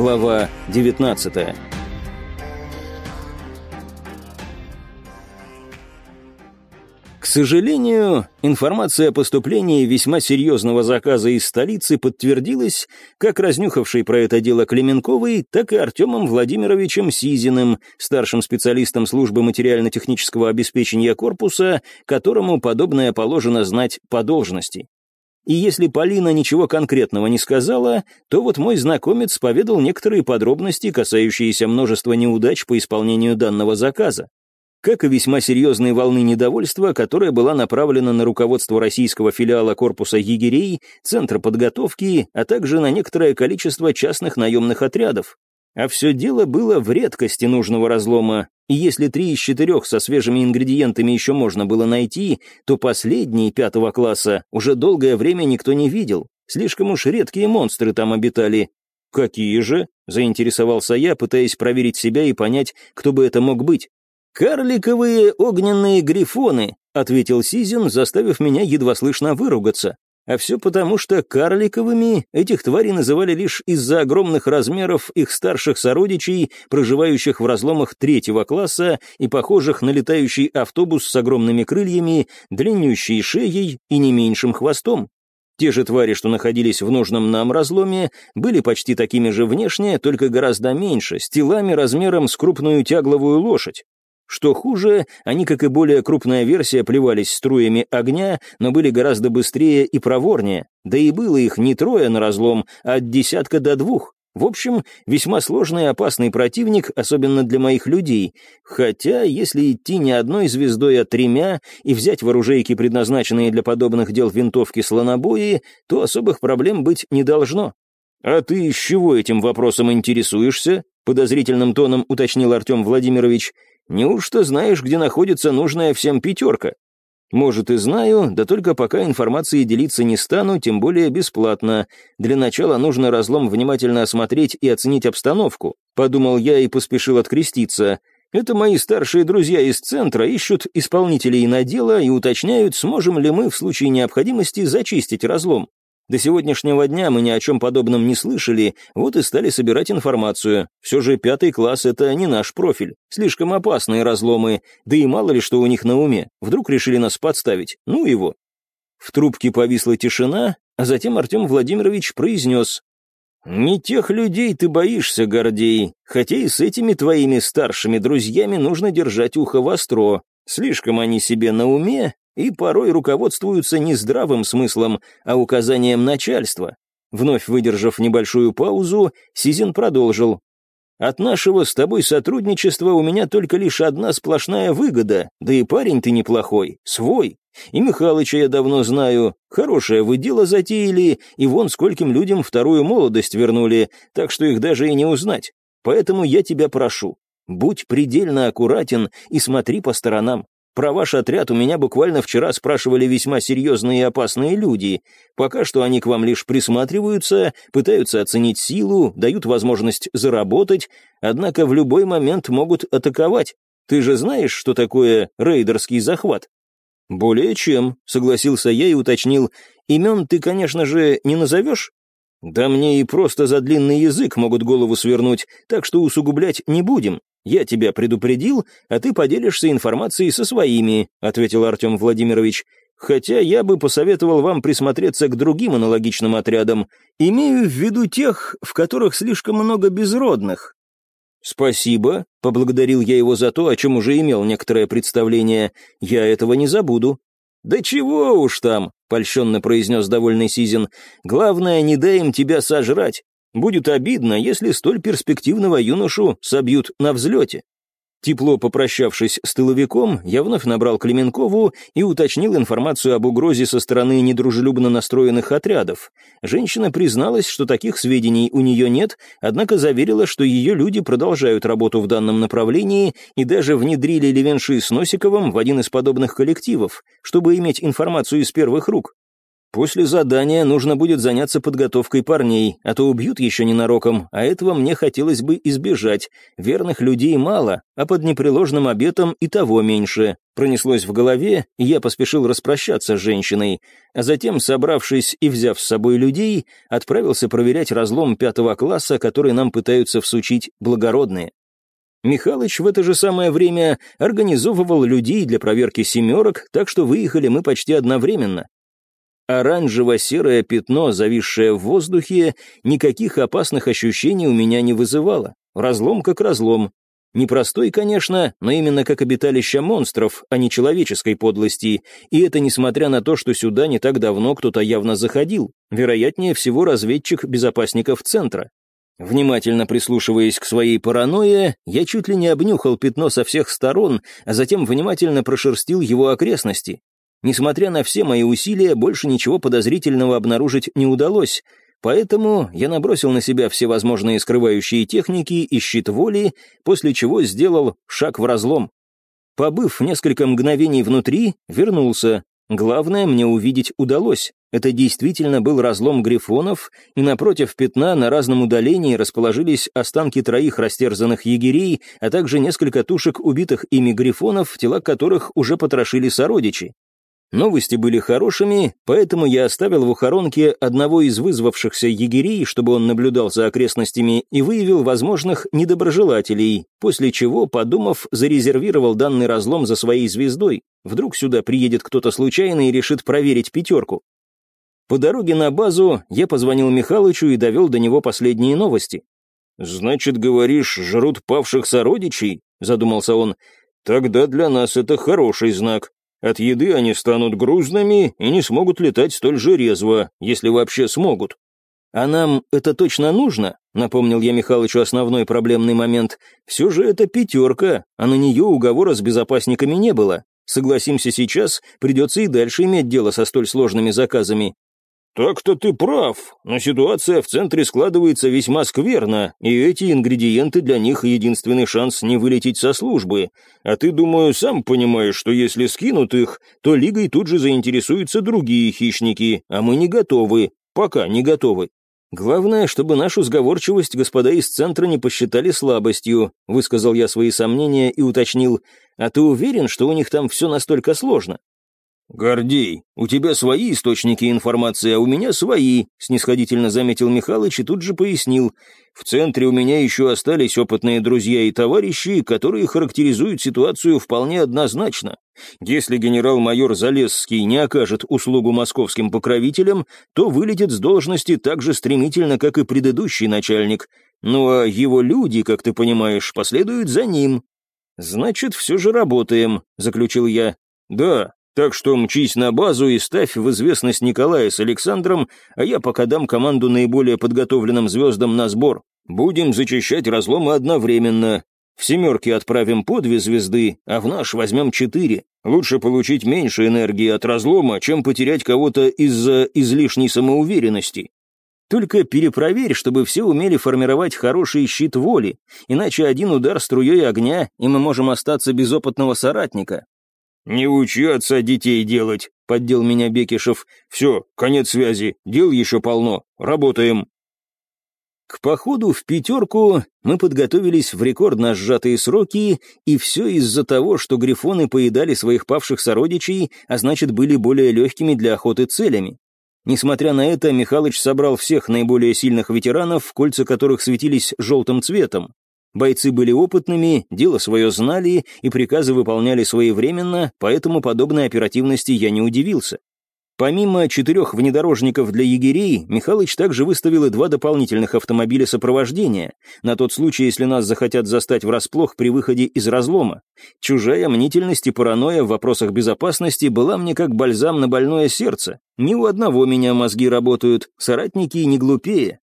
Глава 19 К сожалению, информация о поступлении весьма серьезного заказа из столицы подтвердилась как разнюхавшей про это дело Клеменковой, так и Артемом Владимировичем Сизиным, старшим специалистом службы материально-технического обеспечения корпуса, которому подобное положено знать по должности. И если Полина ничего конкретного не сказала, то вот мой знакомец поведал некоторые подробности, касающиеся множества неудач по исполнению данного заказа как и весьма серьезные волны недовольства, которая была направлена на руководство российского филиала корпуса егерей, центра подготовки, а также на некоторое количество частных наемных отрядов. А все дело было в редкости нужного разлома, и если три из четырех со свежими ингредиентами еще можно было найти, то последние пятого класса уже долгое время никто не видел. Слишком уж редкие монстры там обитали. «Какие же?» — заинтересовался я, пытаясь проверить себя и понять, кто бы это мог быть. «Карликовые огненные грифоны», — ответил Сизин, заставив меня едва слышно выругаться. А все потому, что карликовыми этих тварей называли лишь из-за огромных размеров их старших сородичей, проживающих в разломах третьего класса и похожих на летающий автобус с огромными крыльями, длиннющей шеей и не меньшим хвостом. Те же твари, что находились в нужном нам разломе, были почти такими же внешне, только гораздо меньше, с телами размером с крупную тягловую лошадь. Что хуже, они, как и более крупная версия, плевались струями огня, но были гораздо быстрее и проворнее. Да и было их не трое на разлом, а от десятка до двух. В общем, весьма сложный и опасный противник, особенно для моих людей. Хотя, если идти не одной звездой, а тремя, и взять в оружейки предназначенные для подобных дел винтовки слонобои, то особых проблем быть не должно. «А ты с чего этим вопросом интересуешься?» подозрительным тоном уточнил Артем Владимирович. Неужто знаешь, где находится нужная всем пятерка? Может и знаю, да только пока информацией делиться не стану, тем более бесплатно. Для начала нужно разлом внимательно осмотреть и оценить обстановку. Подумал я и поспешил откреститься. Это мои старшие друзья из центра ищут исполнителей на дело и уточняют, сможем ли мы в случае необходимости зачистить разлом. До сегодняшнего дня мы ни о чем подобном не слышали, вот и стали собирать информацию. Все же пятый класс — это не наш профиль. Слишком опасные разломы, да и мало ли что у них на уме. Вдруг решили нас подставить. Ну его. В трубке повисла тишина, а затем Артем Владимирович произнес. «Не тех людей ты боишься, Гордей, хотя и с этими твоими старшими друзьями нужно держать ухо востро. Слишком они себе на уме, и порой руководствуются не здравым смыслом, а указанием начальства. Вновь выдержав небольшую паузу, Сизин продолжил. «От нашего с тобой сотрудничества у меня только лишь одна сплошная выгода, да и парень ты неплохой, свой. И Михалыча я давно знаю, хорошее вы дело затеяли, и вон скольким людям вторую молодость вернули, так что их даже и не узнать. Поэтому я тебя прошу, будь предельно аккуратен и смотри по сторонам. Про ваш отряд у меня буквально вчера спрашивали весьма серьезные и опасные люди. Пока что они к вам лишь присматриваются, пытаются оценить силу, дают возможность заработать, однако в любой момент могут атаковать. Ты же знаешь, что такое рейдерский захват?» «Более чем», — согласился я и уточнил. «Имен ты, конечно же, не назовешь?» «Да мне и просто за длинный язык могут голову свернуть, так что усугублять не будем. Я тебя предупредил, а ты поделишься информацией со своими», — ответил Артем Владимирович. «Хотя я бы посоветовал вам присмотреться к другим аналогичным отрядам. Имею в виду тех, в которых слишком много безродных». «Спасибо», — поблагодарил я его за то, о чем уже имел некоторое представление. «Я этого не забуду». «Да чего уж там», — польщенно произнес довольный Сизин. «Главное, не дай им тебя сожрать. Будет обидно, если столь перспективного юношу собьют на взлете». Тепло попрощавшись с тыловиком, я вновь набрал Клеменкову и уточнил информацию об угрозе со стороны недружелюбно настроенных отрядов. Женщина призналась, что таких сведений у нее нет, однако заверила, что ее люди продолжают работу в данном направлении и даже внедрили Левенши с Носиковым в один из подобных коллективов, чтобы иметь информацию из первых рук. После задания нужно будет заняться подготовкой парней, а то убьют еще ненароком, а этого мне хотелось бы избежать. Верных людей мало, а под непреложным обетом и того меньше. Пронеслось в голове, и я поспешил распрощаться с женщиной, а затем, собравшись и взяв с собой людей, отправился проверять разлом пятого класса, который нам пытаются всучить благородные. Михалыч в это же самое время организовывал людей для проверки семерок, так что выехали мы почти одновременно. Оранжево-серое пятно, зависшее в воздухе, никаких опасных ощущений у меня не вызывало. Разлом как разлом. Непростой, конечно, но именно как обиталище монстров, а не человеческой подлости, и это несмотря на то, что сюда не так давно кто-то явно заходил, вероятнее всего разведчик безопасников центра. Внимательно прислушиваясь к своей паранойе, я чуть ли не обнюхал пятно со всех сторон, а затем внимательно прошерстил его окрестности. Несмотря на все мои усилия, больше ничего подозрительного обнаружить не удалось, поэтому я набросил на себя все возможные скрывающие техники и щит воли, после чего сделал шаг в разлом. Побыв несколько мгновений внутри, вернулся. Главное, мне увидеть удалось. Это действительно был разлом грифонов, и напротив пятна на разном удалении расположились останки троих растерзанных егерей, а также несколько тушек убитых ими грифонов, тела которых уже потрошили сородичи. Новости были хорошими, поэтому я оставил в ухоронке одного из вызвавшихся егерей, чтобы он наблюдал за окрестностями и выявил возможных недоброжелателей, после чего, подумав, зарезервировал данный разлом за своей звездой. Вдруг сюда приедет кто-то случайно и решит проверить пятерку. По дороге на базу я позвонил Михалычу и довел до него последние новости. «Значит, говоришь, жрут павших сородичей?» — задумался он. «Тогда для нас это хороший знак. От еды они станут грузными и не смогут летать столь же резво, если вообще смогут. «А нам это точно нужно?» — напомнил я Михалычу основной проблемный момент. «Все же это пятерка, а на нее уговора с безопасниками не было. Согласимся сейчас, придется и дальше иметь дело со столь сложными заказами. «Так-то ты прав, но ситуация в центре складывается весьма скверно, и эти ингредиенты для них единственный шанс не вылететь со службы. А ты, думаю, сам понимаешь, что если скинут их, то Лигой тут же заинтересуются другие хищники, а мы не готовы, пока не готовы. Главное, чтобы нашу сговорчивость господа из центра не посчитали слабостью», высказал я свои сомнения и уточнил, «а ты уверен, что у них там все настолько сложно?» «Гордей, у тебя свои источники информации, а у меня свои», — снисходительно заметил Михалыч и тут же пояснил. «В центре у меня еще остались опытные друзья и товарищи, которые характеризуют ситуацию вполне однозначно. Если генерал-майор Залесский не окажет услугу московским покровителям, то вылетит с должности так же стремительно, как и предыдущий начальник. Ну а его люди, как ты понимаешь, последуют за ним». «Значит, все же работаем», — заключил я. «Да, так что мчись на базу и ставь в известность Николая с Александром, а я пока дам команду наиболее подготовленным звездам на сбор. Будем зачищать разломы одновременно. В семерке отправим по две звезды, а в наш возьмем четыре. Лучше получить меньше энергии от разлома, чем потерять кого-то из-за излишней самоуверенности. Только перепроверь, чтобы все умели формировать хороший щит воли, иначе один удар струей огня, и мы можем остаться без опытного соратника. «Не учи отца детей делать», — поддел меня Бекишев. «Все, конец связи, дел еще полно, работаем». К походу в пятерку мы подготовились в рекордно сжатые сроки, и все из-за того, что грифоны поедали своих павших сородичей, а значит были более легкими для охоты целями. Несмотря на это, Михалыч собрал всех наиболее сильных ветеранов, кольца которых светились желтым цветом. Бойцы были опытными, дело свое знали и приказы выполняли своевременно, поэтому подобной оперативности я не удивился. Помимо четырех внедорожников для егерей, Михалыч также выставил и два дополнительных автомобиля сопровождения, на тот случай, если нас захотят застать врасплох при выходе из разлома. Чужая мнительность и паранойя в вопросах безопасности была мне как бальзам на больное сердце. Ни у одного меня мозги работают, соратники не глупее,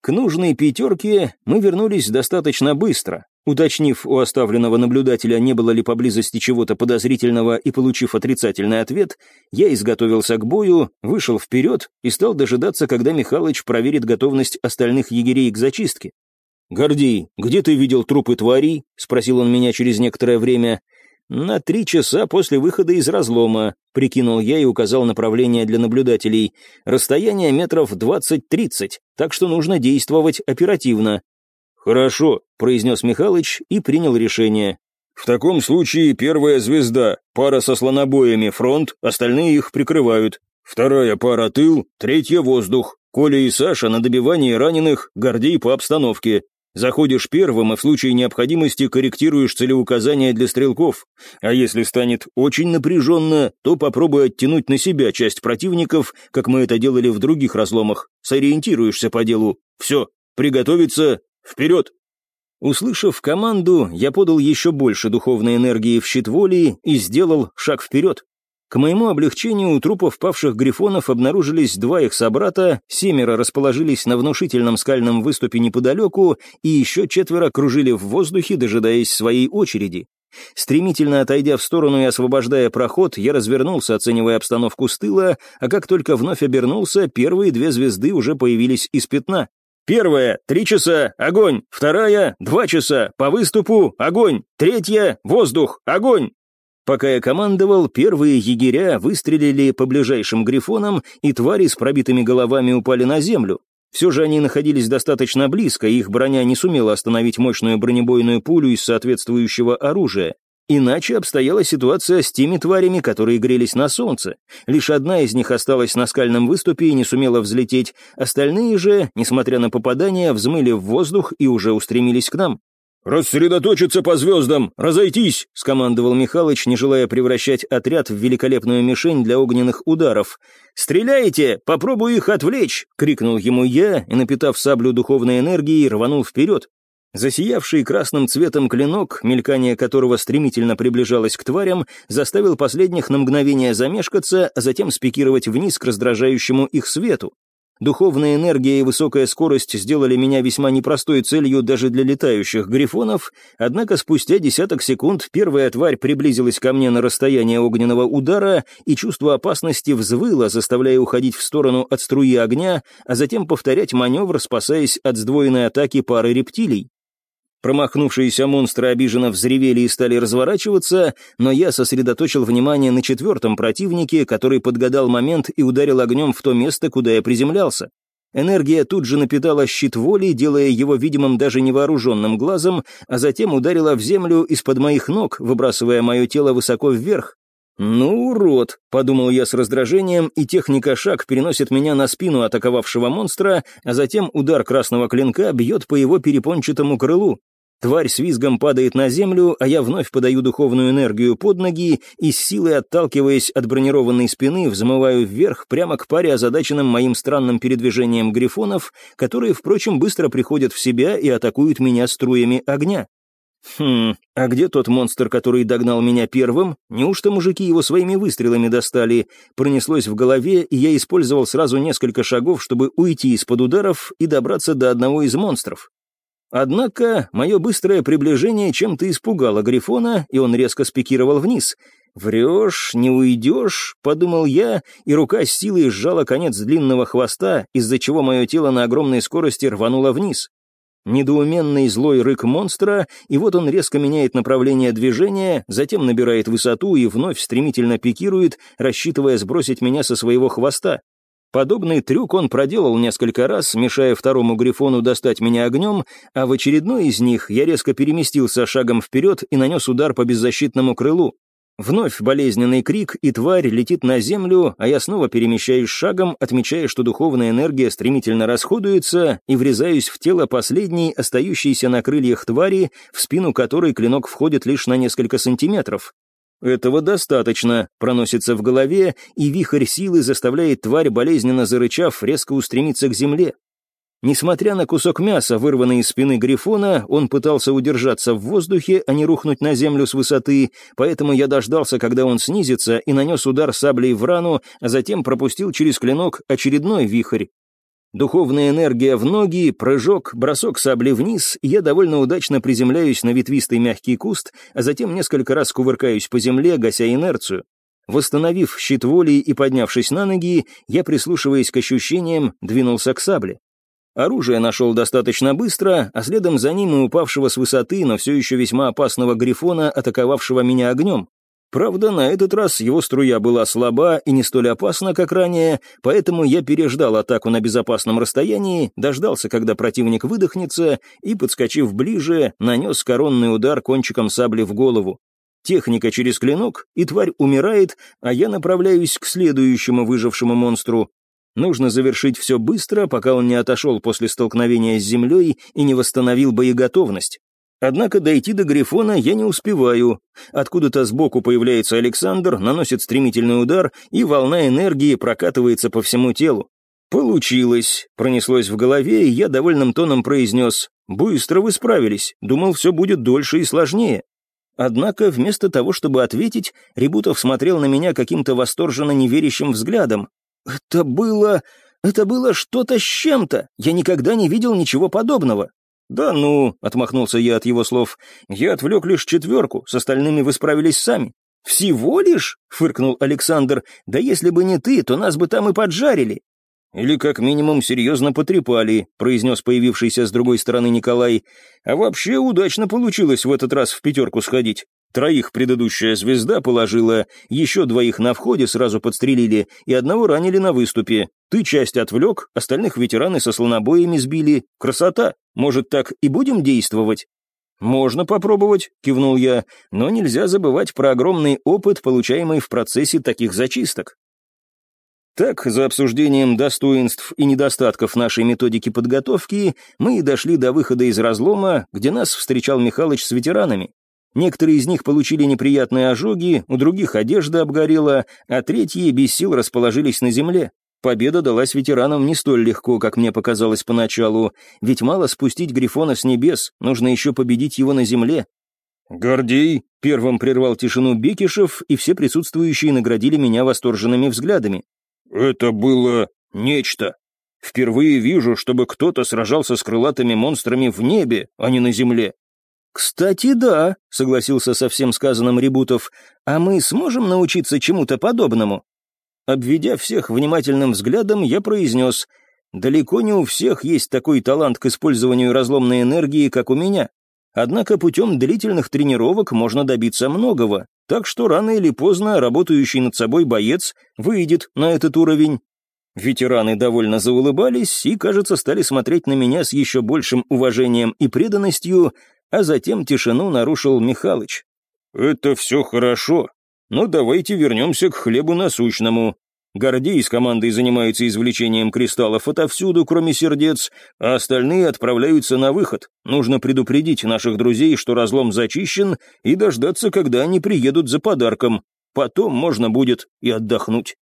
к нужной пятерке мы вернулись достаточно быстро. Уточнив у оставленного наблюдателя, не было ли поблизости чего-то подозрительного и получив отрицательный ответ, я изготовился к бою, вышел вперед и стал дожидаться, когда Михалыч проверит готовность остальных егерей к зачистке. «Гордей, где ты видел трупы тварей?» — спросил он меня через некоторое время. «На три часа после выхода из разлома», — прикинул я и указал направление для наблюдателей. «Расстояние метров двадцать-тридцать, так что нужно действовать оперативно». «Хорошо», — произнес Михалыч и принял решение. «В таком случае первая звезда, пара со слонобоями, фронт, остальные их прикрывают. Вторая пара тыл, третья воздух. Коля и Саша на добивании раненых, Гордей по обстановке. Заходишь первым и в случае необходимости корректируешь целеуказания для стрелков. А если станет очень напряженно, то попробуй оттянуть на себя часть противников, как мы это делали в других разломах. Сориентируешься по делу. Все, приготовиться, вперед! Услышав команду, я подал еще больше духовной энергии в щит воли и сделал шаг вперед. К моему облегчению у трупов павших грифонов обнаружились два их собрата, семеро расположились на внушительном скальном выступе неподалеку, и еще четверо кружили в воздухе, дожидаясь своей очереди. Стремительно отойдя в сторону и освобождая проход, я развернулся, оценивая обстановку с тыла, а как только вновь обернулся, первые две звезды уже появились из пятна. Первая — три часа, огонь. Вторая — два часа, по выступу, огонь. Третья — воздух, огонь. Пока я командовал, первые егеря выстрелили по ближайшим грифонам, и твари с пробитыми головами упали на землю. Все же они находились достаточно близко, их броня не сумела остановить мощную бронебойную пулю из соответствующего оружия. Иначе обстояла ситуация с теми тварями, которые грелись на солнце. Лишь одна из них осталась на скальном выступе и не сумела взлететь, остальные же, несмотря на попадания, взмыли в воздух и уже устремились к нам. «Рассредоточиться по звездам! Разойтись!» — скомандовал Михалыч, не желая превращать отряд в великолепную мишень для огненных ударов. «Стреляйте! Попробую их отвлечь!» — крикнул ему я и, напитав саблю духовной энергией, рванул вперед. Засиявший красным цветом клинок, мелькание которого стремительно приближалось к тварям, заставил последних на мгновение замешкаться, а затем спикировать вниз к раздражающему их свету. Духовная энергия и высокая скорость сделали меня весьма непростой целью даже для летающих грифонов, однако спустя десяток секунд первая тварь приблизилась ко мне на расстояние огненного удара, и чувство опасности взвыло, заставляя уходить в сторону от струи огня, а затем повторять маневр, спасаясь от сдвоенной атаки пары рептилий. Промахнувшиеся монстры обиженно взревели и стали разворачиваться, но я сосредоточил внимание на четвертом противнике, который подгадал момент и ударил огнем в то место, куда я приземлялся. Энергия тут же напитала щит воли, делая его видимым даже невооруженным глазом, а затем ударила в землю из-под моих ног, выбрасывая мое тело высоко вверх. «Ну, урод», — подумал я с раздражением, и техника шаг переносит меня на спину атаковавшего монстра, а затем удар красного клинка бьет по его перепончатому крылу. Тварь с визгом падает на землю, а я вновь подаю духовную энергию под ноги и с силой отталкиваясь от бронированной спины, взмываю вверх прямо к паре озадаченным моим странным передвижением грифонов, которые, впрочем, быстро приходят в себя и атакуют меня струями огня. Хм, а где тот монстр, который догнал меня первым? Неужто мужики его своими выстрелами достали? Пронеслось в голове, и я использовал сразу несколько шагов, чтобы уйти из-под ударов и добраться до одного из монстров. Однако мое быстрое приближение чем-то испугало Грифона, и он резко спикировал вниз. «Врешь, не уйдешь», — подумал я, и рука с силой сжала конец длинного хвоста, из-за чего мое тело на огромной скорости рвануло вниз. Недоуменный злой рык монстра, и вот он резко меняет направление движения, затем набирает высоту и вновь стремительно пикирует, рассчитывая сбросить меня со своего хвоста. Подобный трюк он проделал несколько раз, мешая второму грифону достать меня огнем, а в очередной из них я резко переместился шагом вперед и нанес удар по беззащитному крылу. Вновь болезненный крик, и тварь летит на землю, а я снова перемещаюсь шагом, отмечая, что духовная энергия стремительно расходуется, и врезаюсь в тело последней, остающейся на крыльях твари, в спину которой клинок входит лишь на несколько сантиметров. Этого достаточно, проносится в голове, и вихрь силы заставляет тварь, болезненно зарычав, резко устремиться к земле. Несмотря на кусок мяса, вырванный из спины Грифона, он пытался удержаться в воздухе, а не рухнуть на землю с высоты, поэтому я дождался, когда он снизится, и нанес удар саблей в рану, а затем пропустил через клинок очередной вихрь. Духовная энергия в ноги, прыжок, бросок сабли вниз, я довольно удачно приземляюсь на ветвистый мягкий куст, а затем несколько раз кувыркаюсь по земле, гася инерцию. Восстановив щит воли и поднявшись на ноги, я, прислушиваясь к ощущениям, двинулся к сабле. Оружие нашел достаточно быстро, а следом за ним и упавшего с высоты, но все еще весьма опасного грифона, атаковавшего меня огнем. Правда, на этот раз его струя была слаба и не столь опасна, как ранее, поэтому я переждал атаку на безопасном расстоянии, дождался, когда противник выдохнется, и, подскочив ближе, нанес коронный удар кончиком сабли в голову. Техника через клинок, и тварь умирает, а я направляюсь к следующему выжившему монстру. Нужно завершить все быстро, пока он не отошел после столкновения с землей и не восстановил боеготовность. Однако дойти до Грифона я не успеваю. Откуда-то сбоку появляется Александр, наносит стремительный удар, и волна энергии прокатывается по всему телу. «Получилось», — пронеслось в голове, и я довольным тоном произнес. «Быстро вы справились. Думал, все будет дольше и сложнее». Однако, вместо того, чтобы ответить, Ребутов смотрел на меня каким-то восторженно неверящим взглядом. «Это было... это было что-то с чем-то. Я никогда не видел ничего подобного». «Да ну», — отмахнулся я от его слов, — «я отвлек лишь четверку, с остальными вы справились сами». «Всего лишь?» — фыркнул Александр. «Да если бы не ты, то нас бы там и поджарили». «Или как минимум серьезно потрепали», — произнес появившийся с другой стороны Николай. «А вообще удачно получилось в этот раз в пятерку сходить. Троих предыдущая звезда положила, еще двоих на входе сразу подстрелили и одного ранили на выступе. Ты часть отвлек, остальных ветераны со слонобоями сбили. Красота! Может, так и будем действовать?» «Можно попробовать», — кивнул я, «но нельзя забывать про огромный опыт, получаемый в процессе таких зачисток». Так, за обсуждением достоинств и недостатков нашей методики подготовки, мы и дошли до выхода из разлома, где нас встречал Михалыч с ветеранами. Некоторые из них получили неприятные ожоги, у других одежда обгорела, а третьи без сил расположились на земле. Победа далась ветеранам не столь легко, как мне показалось поначалу, ведь мало спустить Грифона с небес, нужно еще победить его на земле. «Гордей!» — первым прервал тишину Бекишев, и все присутствующие наградили меня восторженными взглядами. «Это было нечто. Впервые вижу, чтобы кто-то сражался с крылатыми монстрами в небе, а не на земле. «Кстати, да», — согласился со всем сказанным Ребутов, «а мы сможем научиться чему-то подобному?» Обведя всех внимательным взглядом, я произнес, «Далеко не у всех есть такой талант к использованию разломной энергии, как у меня. Однако путем длительных тренировок можно добиться многого, так что рано или поздно работающий над собой боец выйдет на этот уровень». Ветераны довольно заулыбались и, кажется, стали смотреть на меня с еще большим уважением и преданностью, а затем тишину нарушил Михалыч. «Это все хорошо, но давайте вернемся к хлебу насущному. Гордей с командой занимается извлечением кристаллов отовсюду, кроме сердец, а остальные отправляются на выход. Нужно предупредить наших друзей, что разлом зачищен, и дождаться, когда они приедут за подарком. Потом можно будет и отдохнуть».